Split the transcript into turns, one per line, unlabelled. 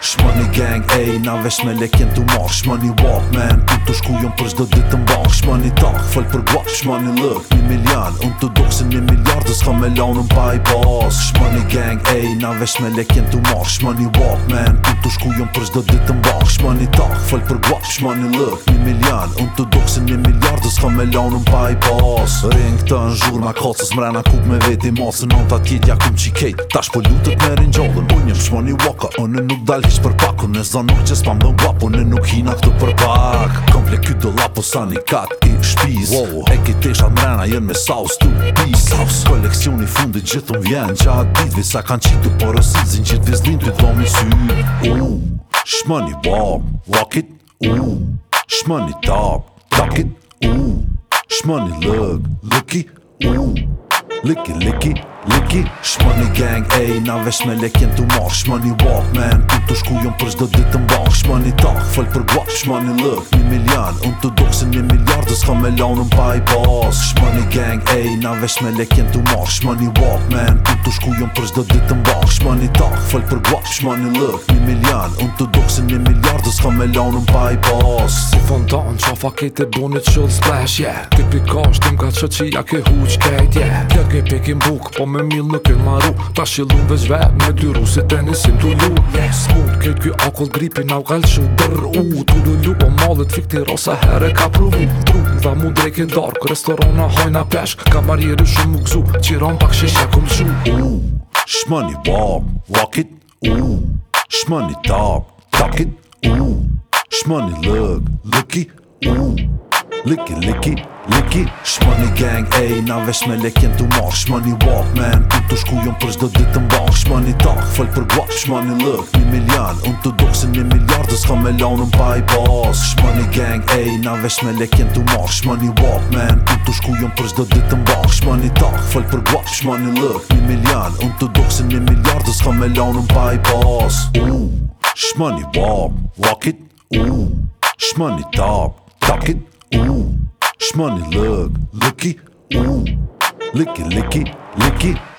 Shmoni gang, ej, na vesh me lekin t'u mar Shmoni walk, man, ku t'u shku jom për shdo dit t'mbar Shmoni talk, fol për guap Shmoni look, një miljan, Unë t'u dok se një miljard Dës kam me laun un pa pas Shmoni gang, ej, na vesh me lekin t'u mar Shmoni walk, man, ku t'u shku jom për shdo dit t'mbar Shmoni talk, fol për guap Shmoni look, një miljan Si një miljardë s'ka po me lanë pa i pas Ring të në zhur në kacës mre në kuk me veti masën Në të tjetë ja këm qikejt Tash po lutët me rinjallën Unë jëmë shmoni waka Unë nuk dal hish për pak Unë e nuk që s'pam dëm guap Në nuk hina këtu për pak Kom vle kytë do lapo sa një kat i shpiz wow. E ki tesha mre në me saus tu pis Saus koleksioni fundi gjithëm vjenë Qa atë ditvi sa kanë qitu Por Shmoney bomb, walk it, ooh, shmoney top fuck it Ooh, shmoney look, looky, ooh Licky, licky, licky Shmoney gang, ey, na vesh me lekin t'u mach Shmoney walk, man, un t'u shku jom për shdo ditë mbach Shmoney talk, fol për guap Shmoney look, një miljan, un t'u do me lonën pa i bas Shmoni gang, ej, na vesh me lekjen t'u mark Shmoni walk, man, ku t'u shku jom për shdo ditë mbak Shmoni talk, fol për guap Shmoni
look, një milion, unë t'u duk se një miljard Dës fa me lonën pa i bas Si fondan, qa fa kete bunit qëll splash, yeah Tipi ka është tim ka qët që ke huq kajt, yeah Kja ke pekin buk, po me mil nuk e maru Ta shilun veç vet, me dy dyru se tenisim t'u lu, yeah Mbjot kjo akull gripi nga gajlë që dërr u Tu du lu po malet fik ti rosa herë ka pruvu Tru më dha mu drejke dark, restorona hojna peshk Ka marjeri shumë më gzu, Qiron pak sheshe këm shu U, shmëni vab, vakit U,
shmëni tab, takit U, shmëni lëg, lëki U, lëki lëki Liki Shmoni gang ey Na vesh me lekin tu mok Shmoni walk man Tu të shku jom për shdo dit mbak Shmoni talk Fol për guak Shmoni look Një milion Un të dok se një miljard Dës ka me launën pa i pas Shmoni gang ey Na vesh me lekin tu mok Shmoni walk man Tu të shku jom për shdo dit mbak Shmoni talk Fol për guak Shmoni look Një milion Un të dok se një miljard Dës ka me launën pa i pas Uuu Shmoni walk Walk it Uuu uh, Shmoni talk Talk it money. Look, looky, ooh, licky,
licky, licky.